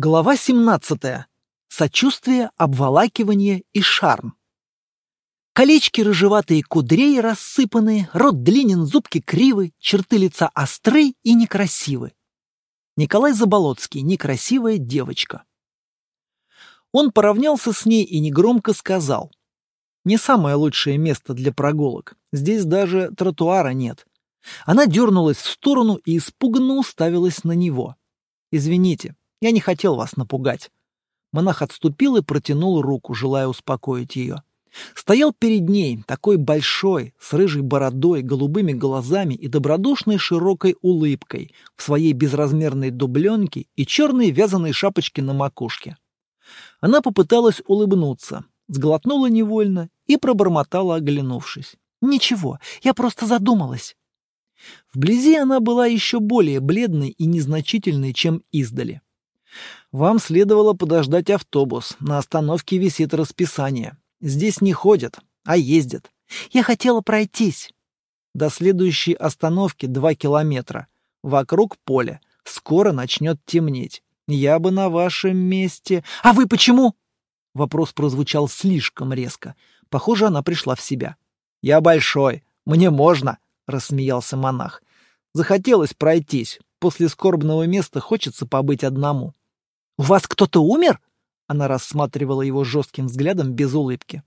Глава 17. Сочувствие, обволакивание и шарм. Колечки рыжеватые кудрей рассыпаны, рот длинен, зубки кривы, черты лица остры и некрасивы. Николай Заболоцкий, некрасивая девочка. Он поравнялся с ней и негромко сказал. Не самое лучшее место для прогулок. Здесь даже тротуара нет. Она дернулась в сторону и испуганно уставилась на него. «Извините, я не хотел вас напугать. Монах отступил и протянул руку, желая успокоить ее. Стоял перед ней, такой большой, с рыжей бородой, голубыми глазами и добродушной широкой улыбкой, в своей безразмерной дубленке и черной вязаной шапочке на макушке. Она попыталась улыбнуться, сглотнула невольно и пробормотала, оглянувшись. «Ничего, я просто задумалась». Вблизи она была еще более бледной и незначительной, чем издали. Вам следовало подождать автобус. На остановке висит расписание. Здесь не ходят, а ездят. Я хотела пройтись. До следующей остановки два километра. Вокруг поле. Скоро начнет темнеть. Я бы на вашем месте... А вы почему? Вопрос прозвучал слишком резко. Похоже, она пришла в себя. Я большой. Мне можно, рассмеялся монах. Захотелось пройтись. После скорбного места хочется побыть одному. «У вас кто-то умер?» Она рассматривала его жестким взглядом без улыбки.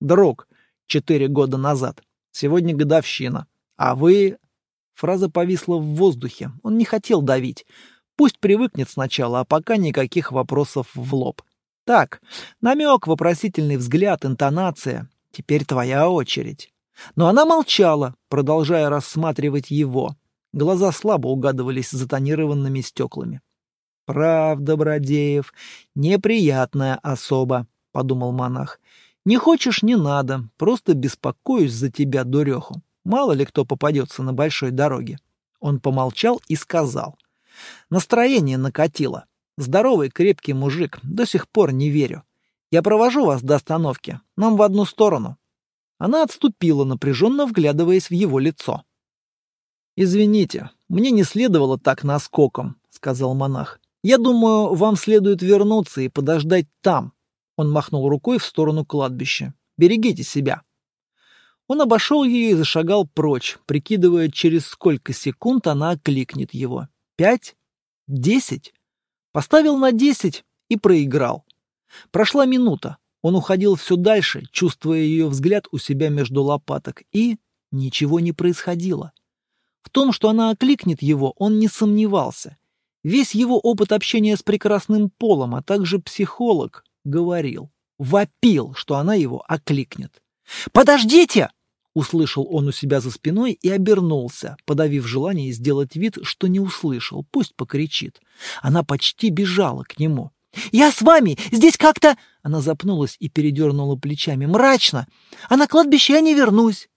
«Друг, четыре года назад. Сегодня годовщина. А вы...» Фраза повисла в воздухе. Он не хотел давить. Пусть привыкнет сначала, а пока никаких вопросов в лоб. Так, намек, вопросительный взгляд, интонация. Теперь твоя очередь. Но она молчала, продолжая рассматривать его. Глаза слабо угадывались за тонированными стеклами. «Правда, Бродеев, неприятная особа», — подумал монах. «Не хочешь — не надо, просто беспокоюсь за тебя, дуреху. Мало ли кто попадется на большой дороге». Он помолчал и сказал. «Настроение накатило. Здоровый, крепкий мужик, до сих пор не верю. Я провожу вас до остановки, нам в одну сторону». Она отступила, напряженно вглядываясь в его лицо. «Извините, мне не следовало так наскоком», — сказал монах. Я думаю, вам следует вернуться и подождать там. Он махнул рукой в сторону кладбища. Берегите себя. Он обошел ее и зашагал прочь, прикидывая, через сколько секунд она окликнет его. Пять? Десять? Поставил на десять и проиграл. Прошла минута. Он уходил все дальше, чувствуя ее взгляд у себя между лопаток, и ничего не происходило. В том, что она окликнет его, он не сомневался. Весь его опыт общения с прекрасным полом, а также психолог, говорил, вопил, что она его окликнет. «Подождите!» — услышал он у себя за спиной и обернулся, подавив желание сделать вид, что не услышал, пусть покричит. Она почти бежала к нему. «Я с вами! Здесь как-то...» Она запнулась и передернула плечами. «Мрачно! А на кладбище я не вернусь!»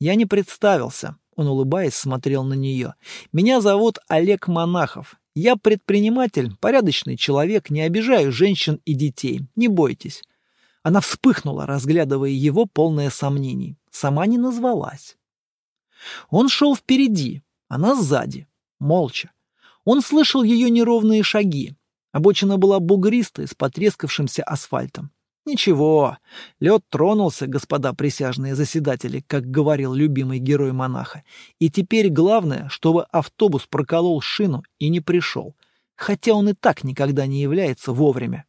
Я не представился. Он, улыбаясь, смотрел на нее. «Меня зовут Олег Монахов. Я предприниматель, порядочный человек, не обижаю женщин и детей. Не бойтесь. Она вспыхнула, разглядывая его, полное сомнений. Сама не назвалась. Он шел впереди, она сзади, молча. Он слышал ее неровные шаги. Обочина была бугристой, с потрескавшимся асфальтом. Ничего, лед тронулся, господа присяжные заседатели, как говорил любимый герой монаха. И теперь главное, чтобы автобус проколол шину и не пришел. Хотя он и так никогда не является вовремя.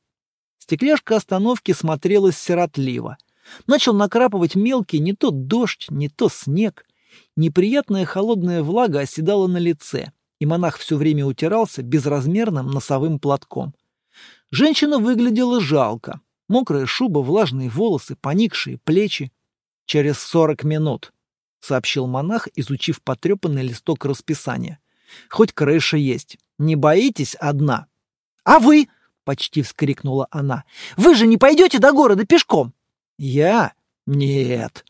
Стекляшка остановки смотрелась сиротливо. Начал накрапывать мелкий не то дождь, не то снег. Неприятная холодная влага оседала на лице, и монах все время утирался безразмерным носовым платком. Женщина выглядела жалко, Мокрая шуба, влажные волосы, поникшие плечи. «Через сорок минут», — сообщил монах, изучив потрепанный листок расписания. «Хоть крыша есть. Не боитесь одна?» «А вы?» — почти вскрикнула она. «Вы же не пойдете до города пешком?» «Я? Нет.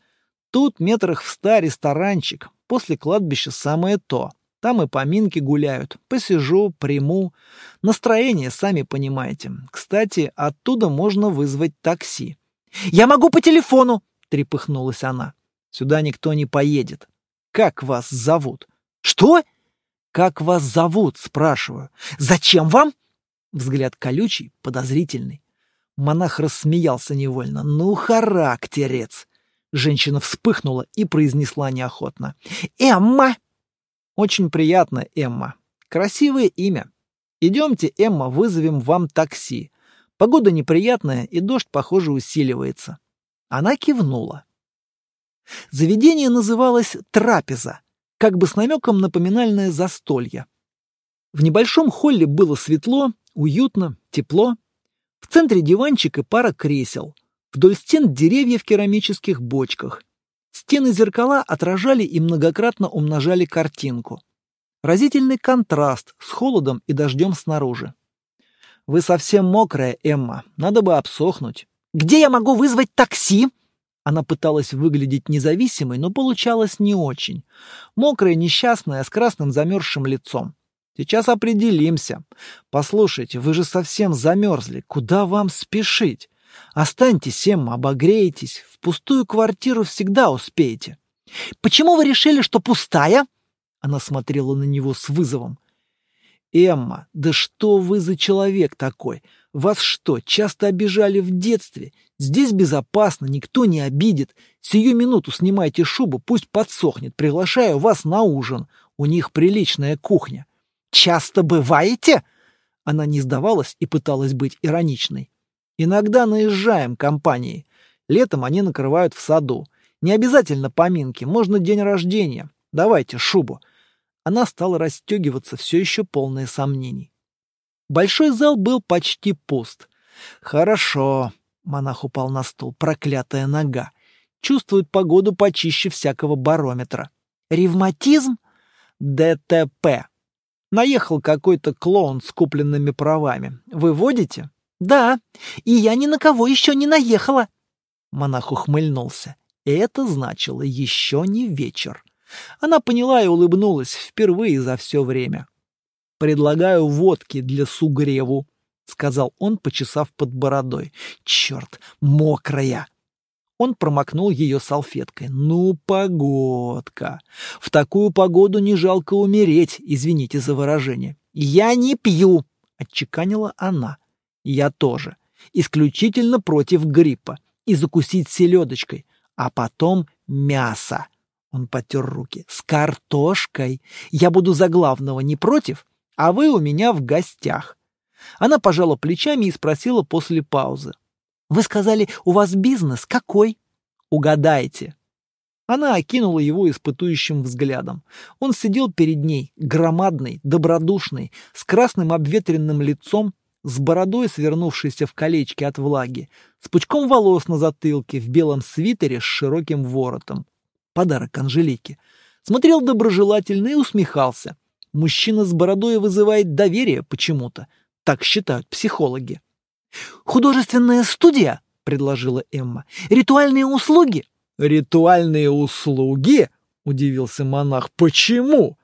Тут метрах в ста ресторанчик. После кладбища самое то. Там и поминки гуляют. Посижу, приму. Настроение, сами понимаете. Кстати, оттуда можно вызвать такси. «Я могу по телефону!» — трепыхнулась она. «Сюда никто не поедет. Как вас зовут?» «Что?» «Как вас зовут?» — спрашиваю. «Зачем вам?» Взгляд колючий, подозрительный. Монах рассмеялся невольно. «Ну, характерец!» Женщина вспыхнула и произнесла неохотно. «Эмма!» «Очень приятно, Эмма. Красивое имя. Идемте, Эмма, вызовем вам такси. Погода неприятная, и дождь, похоже, усиливается». Она кивнула. Заведение называлось «Трапеза», как бы с намеком на поминальное застолье. В небольшом холле было светло, уютно, тепло. В центре диванчик и пара кресел. Вдоль стен деревья в керамических бочках. Стены зеркала отражали и многократно умножали картинку. Разительный контраст с холодом и дождем снаружи. «Вы совсем мокрая, Эмма. Надо бы обсохнуть». «Где я могу вызвать такси?» Она пыталась выглядеть независимой, но получалось не очень. Мокрая, несчастная, с красным замерзшим лицом. Сейчас определимся. Послушайте, вы же совсем замерзли. Куда вам спешить? Останьтесь, Эмма, обогреетесь. В пустую квартиру всегда успеете. Почему вы решили, что пустая? Она смотрела на него с вызовом. Эмма, да что вы за человек такой? Вас что, часто обижали в детстве? Здесь безопасно, никто не обидит. Сию минуту снимайте шубу, пусть подсохнет. Приглашаю вас на ужин. У них приличная кухня. Часто бываете? Она не сдавалась и пыталась быть ироничной. Иногда наезжаем компанией. Летом они накрывают в саду. Не обязательно поминки, можно день рождения. Давайте шубу. Она стала расстегиваться, все еще полная сомнений. Большой зал был почти пуст. Хорошо. Монах упал на стул. Проклятая нога. Чувствует погоду почище всякого барометра. Ревматизм? ДТП. Наехал какой-то клоун с купленными правами. Вы водите? Да, и я ни на кого еще не наехала. Монах ухмыльнулся. Это значило еще не вечер. Она поняла и улыбнулась впервые за все время. «Предлагаю водки для сугреву», — сказал он, почесав под бородой. «Черт, мокрая!» Он промокнул ее салфеткой. «Ну, погодка! В такую погоду не жалко умереть, извините за выражение». «Я не пью!» — отчеканила она. «Я тоже. Исключительно против гриппа. И закусить селедочкой. А потом мясо». Он потер руки. «С картошкой. Я буду за главного не против, а вы у меня в гостях». Она пожала плечами и спросила после паузы. Вы сказали, у вас бизнес какой? Угадайте. Она окинула его испытующим взглядом. Он сидел перед ней, громадный, добродушный, с красным обветренным лицом, с бородой, свернувшейся в колечки от влаги, с пучком волос на затылке, в белом свитере с широким воротом. Подарок Анжелике. Смотрел доброжелательно и усмехался. Мужчина с бородой вызывает доверие почему-то. Так считают психологи. «Художественная студия?» — предложила Эмма. «Ритуальные услуги?» «Ритуальные услуги?» — удивился монах. «Почему?»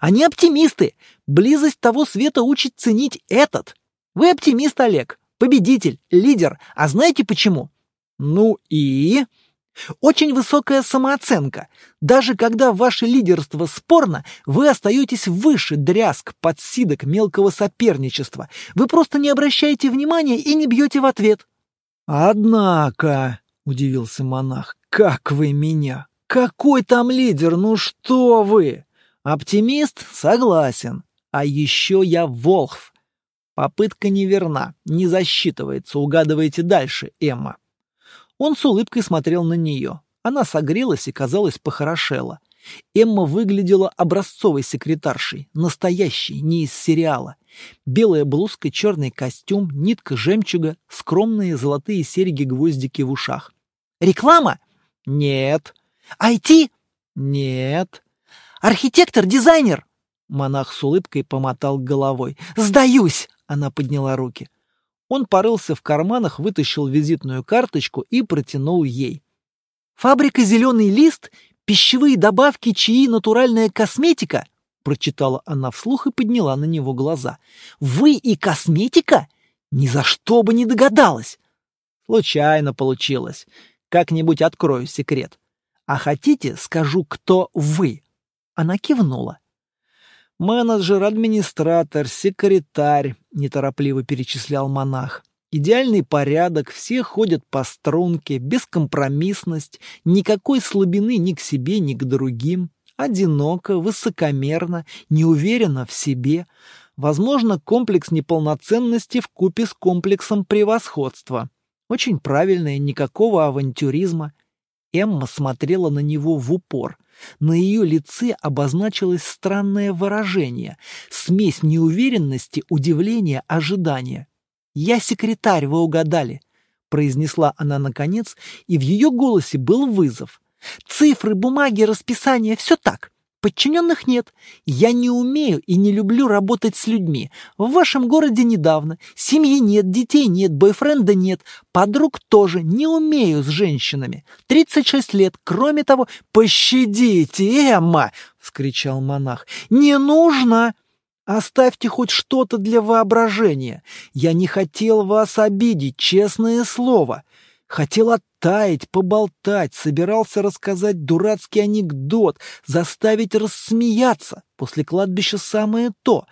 «Они оптимисты. Близость того света учит ценить этот. Вы оптимист, Олег. Победитель, лидер. А знаете почему?» «Ну и...» Очень высокая самооценка. Даже когда ваше лидерство спорно, вы остаетесь выше дрязг, подсидок, мелкого соперничества. Вы просто не обращаете внимания и не бьете в ответ. «Однако», — удивился монах, — «как вы меня? Какой там лидер? Ну что вы?» «Оптимист? Согласен. А еще я волхв. Попытка неверна, не засчитывается, угадывайте дальше, Эмма». Он с улыбкой смотрел на нее. Она согрелась и, казалось, похорошела. Эмма выглядела образцовой секретаршей, настоящей, не из сериала. Белая блузка, черный костюм, нитка жемчуга, скромные золотые серьги-гвоздики в ушах. «Реклама?» «Нет». «IT?» «Нет». «Архитектор, дизайнер?» Монах с улыбкой помотал головой. «Сдаюсь!» — она подняла руки. Он порылся в карманах, вытащил визитную карточку и протянул ей. «Фабрика «Зеленый лист», пищевые добавки, чаи, натуральная косметика?» Прочитала она вслух и подняла на него глаза. «Вы и косметика? Ни за что бы не догадалась!» «Случайно получилось. Как-нибудь открою секрет. А хотите, скажу, кто вы?» Она кивнула. Менеджер, администратор, секретарь, неторопливо перечислял монах. Идеальный порядок, все ходят по струнке, бескомпромиссность, никакой слабины ни к себе, ни к другим, одиноко, высокомерно, неуверенно в себе. Возможно, комплекс неполноценности в купе с комплексом превосходства. Очень правильно, никакого авантюризма. Эмма смотрела на него в упор. На ее лице обозначилось странное выражение, смесь неуверенности, удивления, ожидания. «Я секретарь, вы угадали», — произнесла она наконец, и в ее голосе был вызов. «Цифры, бумаги, расписание — все так. Подчиненных нет. Я не умею и не люблю работать с людьми. В вашем городе недавно. Семьи нет, детей нет, бойфренда нет. Подруг тоже. Не умею с женщинами. 36 лет. Кроме того... «Пощадите, Эмма!» — вскричал монах. «Не нужно!» Оставьте хоть что-то для воображения. Я не хотел вас обидеть, честное слово. Хотел оттаять, поболтать, собирался рассказать дурацкий анекдот, заставить рассмеяться. После кладбища самое то.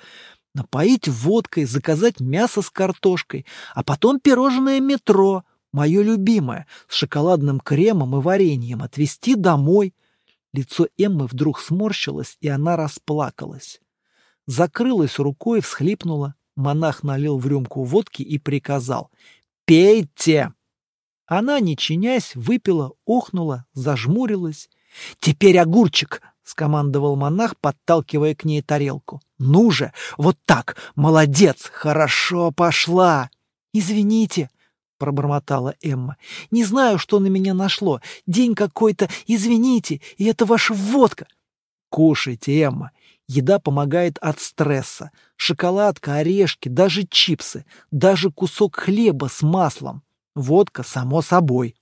Напоить водкой, заказать мясо с картошкой, а потом пирожное метро, мое любимое, с шоколадным кремом и вареньем, отвезти домой. Лицо Эммы вдруг сморщилось, и она расплакалась. Закрылась рукой, всхлипнула. Монах налил в рюмку водки и приказал «Пейте!». Она, не чинясь, выпила, охнула, зажмурилась. «Теперь огурчик!» — скомандовал монах, подталкивая к ней тарелку. «Ну же! Вот так! Молодец! Хорошо пошла!» «Извините!» — пробормотала Эмма. «Не знаю, что на меня нашло. День какой-то. Извините, и это ваша водка!» «Кушайте, Эмма. Еда помогает от стресса. Шоколадка, орешки, даже чипсы, даже кусок хлеба с маслом. Водка, само собой.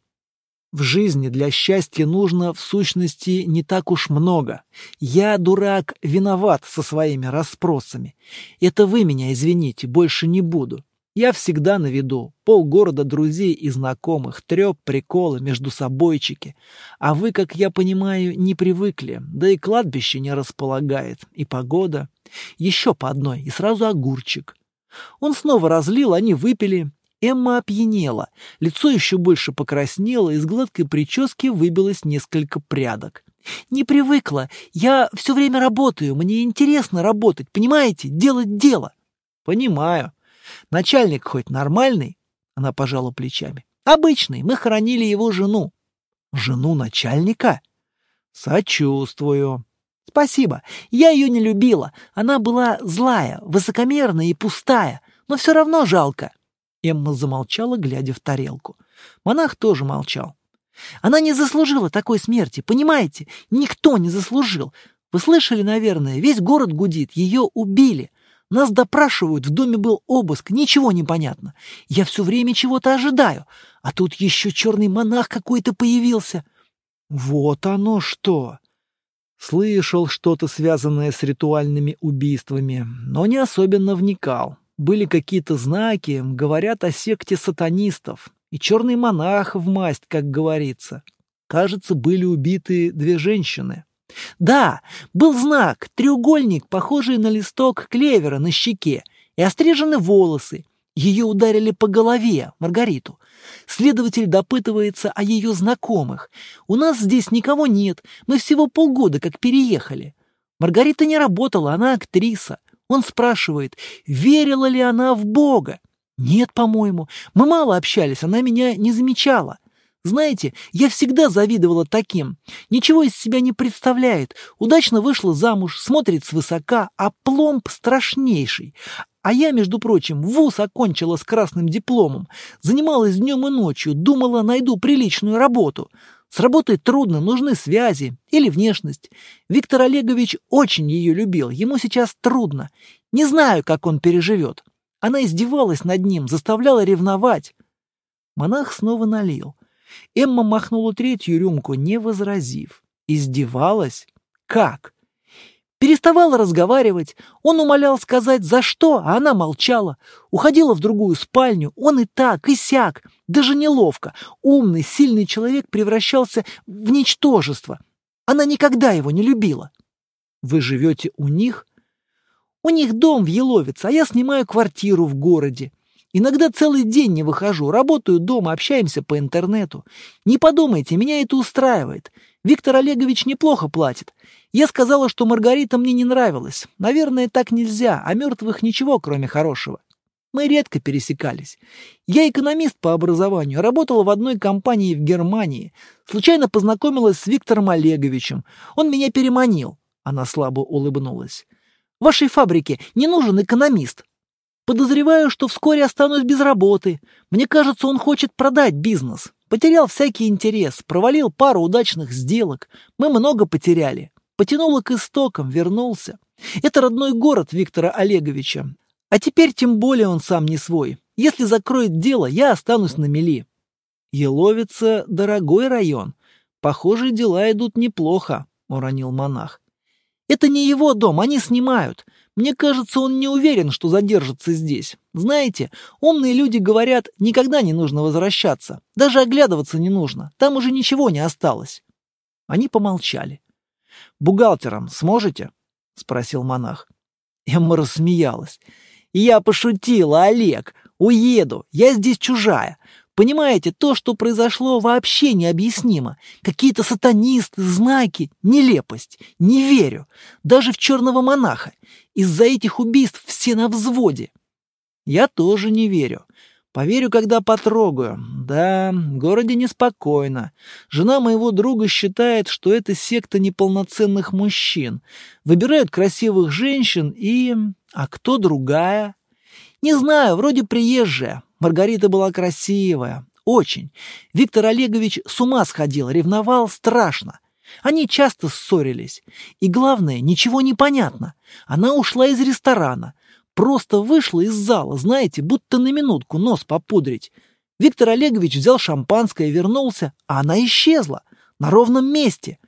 В жизни для счастья нужно, в сущности, не так уж много. Я, дурак, виноват со своими расспросами. Это вы меня извините, больше не буду. Я всегда на виду. Полгорода друзей и знакомых, треп, приколы, между собойчики. А вы, как я понимаю, не привыкли. Да и кладбище не располагает. И погода. Еще по одной, и сразу огурчик. Он снова разлил, они выпили. Эмма опьянела, лицо еще больше покраснело, из гладкой прически выбилось несколько прядок. «Не привыкла. Я все время работаю. Мне интересно работать, понимаете? Делать дело». «Понимаю. Начальник хоть нормальный?» Она пожала плечами. «Обычный. Мы хоронили его жену». «Жену начальника?» «Сочувствую». «Спасибо. Я ее не любила. Она была злая, высокомерная и пустая. Но все равно жалко». Эмма замолчала, глядя в тарелку. Монах тоже молчал. Она не заслужила такой смерти, понимаете? Никто не заслужил. Вы слышали, наверное, весь город гудит, ее убили. Нас допрашивают, в доме был обыск, ничего не понятно. Я все время чего-то ожидаю, а тут еще черный монах какой-то появился. Вот оно что! Слышал что-то, связанное с ритуальными убийствами, но не особенно вникал были какие-то знаки, говорят о секте сатанистов. И черный монах в масть, как говорится. Кажется, были убиты две женщины. Да, был знак, треугольник, похожий на листок клевера на щеке, и острижены волосы. Ее ударили по голове, Маргариту. Следователь допытывается о ее знакомых. У нас здесь никого нет, мы всего полгода как переехали. Маргарита не работала, она актриса. Он спрашивает, верила ли она в Бога. Нет, по-моему. Мы мало общались, она меня не замечала. Знаете, я всегда завидовала таким. Ничего из себя не представляет. Удачно вышла замуж, смотрит свысока, а пломб страшнейший. А я, между прочим, вуз окончила с красным дипломом. Занималась днем и ночью, думала, найду приличную работу. С работой трудно, нужны связи или внешность. Виктор Олегович очень ее любил, ему сейчас трудно. Не знаю, как он переживет. Она издевалась над ним, заставляла ревновать. Монах снова налил. Эмма махнула третью рюмку, не возразив. Издевалась? Как? Переставала разговаривать. Он умолял сказать, за что, а она молчала. Уходила в другую спальню. Он и так, и сяк. Даже неловко. Умный, сильный человек превращался в ничтожество. Она никогда его не любила. Вы живете у них? У них дом в Еловице, а я снимаю квартиру в городе. Иногда целый день не выхожу, работаю дома, общаемся по интернету. Не подумайте, меня это устраивает. Виктор Олегович неплохо платит. Я сказала, что Маргарита мне не нравилась. Наверное, так нельзя, а мертвых ничего, кроме хорошего. Мы редко пересекались. Я экономист по образованию, работала в одной компании в Германии. Случайно познакомилась с Виктором Олеговичем. Он меня переманил. Она слабо улыбнулась. В вашей фабрике не нужен экономист. Подозреваю, что вскоре останусь без работы. Мне кажется, он хочет продать бизнес. Потерял всякий интерес, провалил пару удачных сделок. Мы много потеряли. Потянуло к истокам, вернулся. Это родной город Виктора Олеговича. А теперь тем более он сам не свой. Если закроет дело, я останусь на мели. Еловица — дорогой район. Похоже, дела идут неплохо, — уронил монах. Это не его дом, они снимают. Мне кажется, он не уверен, что задержится здесь. Знаете, умные люди говорят, никогда не нужно возвращаться. Даже оглядываться не нужно. Там уже ничего не осталось. Они помолчали. «Бухгалтером сможете?» — спросил монах. Эмма рассмеялась. «Я пошутила, Олег. Уеду. Я здесь чужая. Понимаете, то, что произошло, вообще необъяснимо. Какие-то сатанисты, знаки, нелепость. Не верю. Даже в черного монаха. Из-за этих убийств все на взводе. Я тоже не верю. Поверю, когда потрогаю. Да, в городе неспокойно. Жена моего друга считает, что это секта неполноценных мужчин. Выбирают красивых женщин и... А кто другая? Не знаю, вроде приезжая. Маргарита была красивая. Очень. Виктор Олегович с ума сходил, ревновал страшно. Они часто ссорились. И главное, ничего не понятно. Она ушла из ресторана. Просто вышла из зала, знаете, будто на минутку нос попудрить. Виктор Олегович взял шампанское и вернулся, а она исчезла. На ровном месте.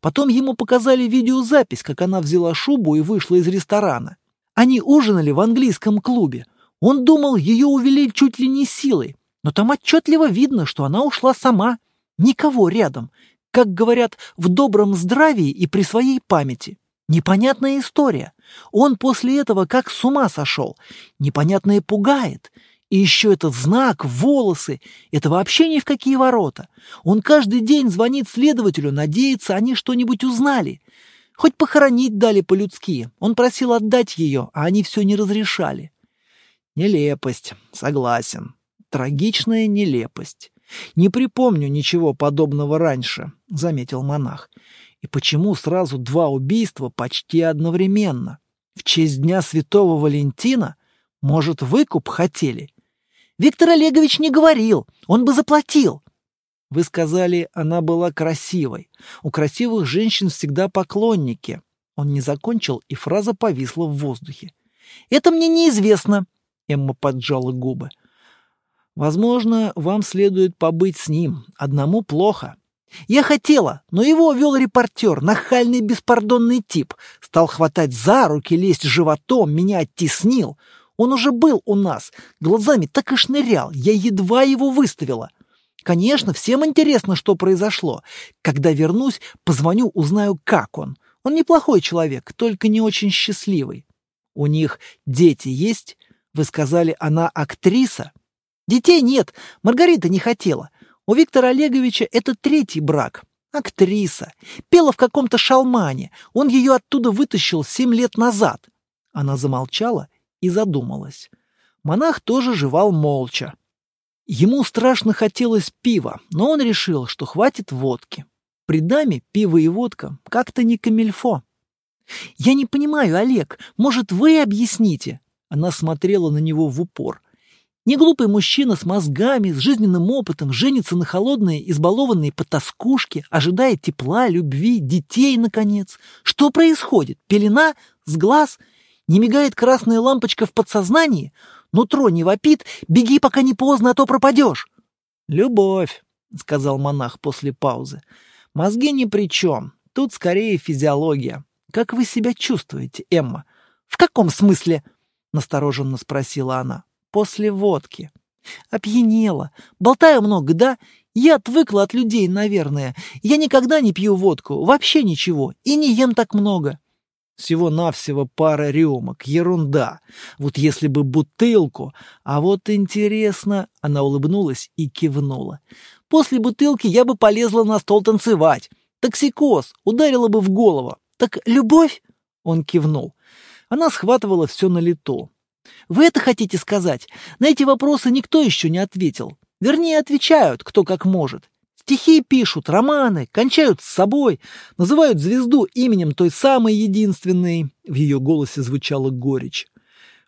Потом ему показали видеозапись, как она взяла шубу и вышла из ресторана. Они ужинали в английском клубе. Он думал, ее увели чуть ли не силой, но там отчетливо видно, что она ушла сама. Никого рядом. Как говорят, в добром здравии и при своей памяти. Непонятная история. Он после этого как с ума сошел. Непонятное пугает. И еще этот знак, волосы. Это вообще ни в какие ворота. Он каждый день звонит следователю, надеется, они что-нибудь узнали. Хоть похоронить дали по-людски. Он просил отдать ее, а они все не разрешали. Нелепость, согласен. Трагичная нелепость. Не припомню ничего подобного раньше, заметил монах. И почему сразу два убийства почти одновременно? В честь Дня Святого Валентина? Может, выкуп хотели? Виктор Олегович не говорил, он бы заплатил. Вы сказали, она была красивой. У красивых женщин всегда поклонники. Он не закончил, и фраза повисла в воздухе. Это мне неизвестно, Эмма поджала губы. Возможно, вам следует побыть с ним. Одному плохо. Я хотела, но его вел репортер, нахальный беспардонный тип. Стал хватать за руки, лезть животом, меня оттеснил. Он уже был у нас, глазами так и шнырял, я едва его выставила. Конечно, всем интересно, что произошло. Когда вернусь, позвоню, узнаю, как он. Он неплохой человек, только не очень счастливый. У них дети есть? Вы сказали, она актриса? Детей нет, Маргарита не хотела. У Виктора Олеговича это третий брак. Актриса. Пела в каком-то шалмане. Он ее оттуда вытащил семь лет назад. Она замолчала и задумалась. Монах тоже жевал молча. Ему страшно хотелось пива, но он решил, что хватит водки. При даме пиво и водка как-то не камильфо. «Я не понимаю, Олег, может, вы объясните?» Она смотрела на него в упор. Неглупый мужчина с мозгами, с жизненным опытом, женится на холодной, избалованной потаскушке, ожидает тепла, любви, детей, наконец. Что происходит? Пелена? С глаз? Не мигает красная лампочка в подсознании? Нутро не вопит? Беги, пока не поздно, а то пропадешь. «Любовь», — сказал монах после паузы. «Мозги ни при чем. Тут скорее физиология. Как вы себя чувствуете, Эмма?» «В каком смысле?» Настороженно спросила она. После водки. Опьянела. Болтаю много, да? Я отвыкла от людей, наверное. Я никогда не пью водку, вообще ничего, и не ем так много. Всего-навсего пара рюмок, ерунда. Вот если бы бутылку. А вот интересно, она улыбнулась и кивнула. После бутылки я бы полезла на стол танцевать. Токсикоз, ударила бы в голову. Так любовь? Он кивнул. Она схватывала все на лету. Вы это хотите сказать? На эти вопросы никто еще не ответил. Вернее, отвечают, кто как может. Стихи пишут, романы, кончают с собой, называют звезду именем той самой единственной. В ее голосе звучала горечь.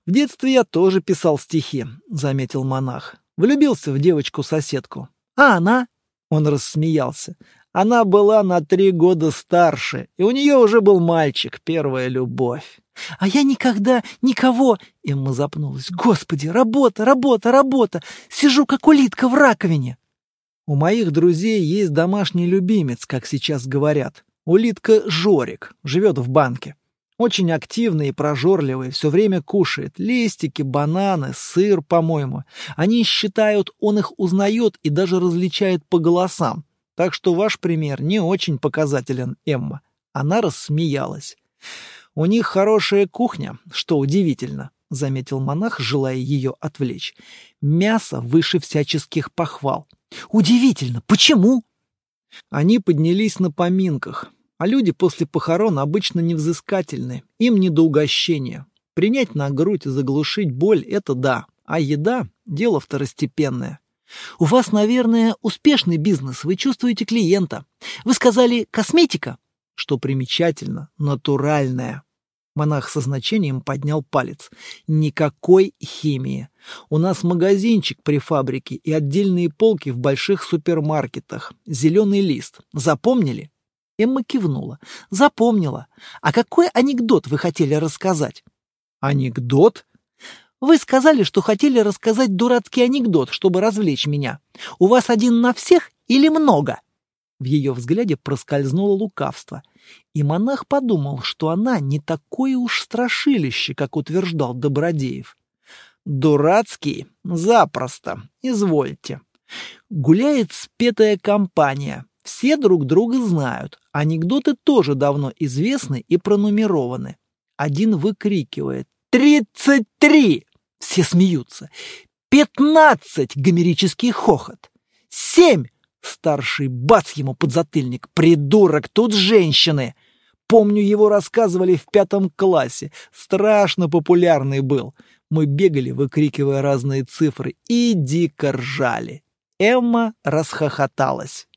В детстве я тоже писал стихи, заметил монах. Влюбился в девочку-соседку. А она? Он рассмеялся. Она была на три года старше, и у нее уже был мальчик, первая любовь. А я никогда никого... Эмма запнулась. Господи, работа, работа, работа! Сижу, как улитка в раковине. У моих друзей есть домашний любимец, как сейчас говорят. Улитка Жорик, живет в банке. Очень активный и прожорливый, все время кушает. Листики, бананы, сыр, по-моему. Они считают, он их узнает и даже различает по голосам. Так что ваш пример не очень показателен, Эмма. Она рассмеялась. У них хорошая кухня, что удивительно. — заметил монах, желая ее отвлечь. «Мясо выше всяческих похвал. Удивительно! Почему?» Они поднялись на поминках, а люди после похорон обычно невзыскательны, им не до угощения. Принять на грудь и заглушить боль — это да, а еда — дело второстепенное. У вас, наверное, успешный бизнес, вы чувствуете клиента. Вы сказали «косметика», что примечательно, натуральная. Монах со значением поднял палец. Никакой химии. У нас магазинчик при фабрике и отдельные полки в больших супермаркетах. Зеленый лист. Запомнили? Эмма кивнула. Запомнила. А какой анекдот вы хотели рассказать? Анекдот? Вы сказали, что хотели рассказать дурацкий анекдот, чтобы развлечь меня. У вас один на всех или много? В ее взгляде проскользнуло лукавство, и монах подумал, что она не такое уж страшилище, как утверждал Добродеев. «Дурацкий? Запросто. Извольте. Гуляет спетая компания. Все друг друга знают. Анекдоты тоже давно известны и пронумерованы. Один выкрикивает «Тридцать три!» Все смеются. «Пятнадцать!» — гомерический хохот. «Семь!» Старший бац ему подзатыльник. «Придурок, тут женщины!» Помню, его рассказывали в пятом классе. Страшно популярный был. Мы бегали, выкрикивая разные цифры, и дико ржали. Эмма расхохоталась.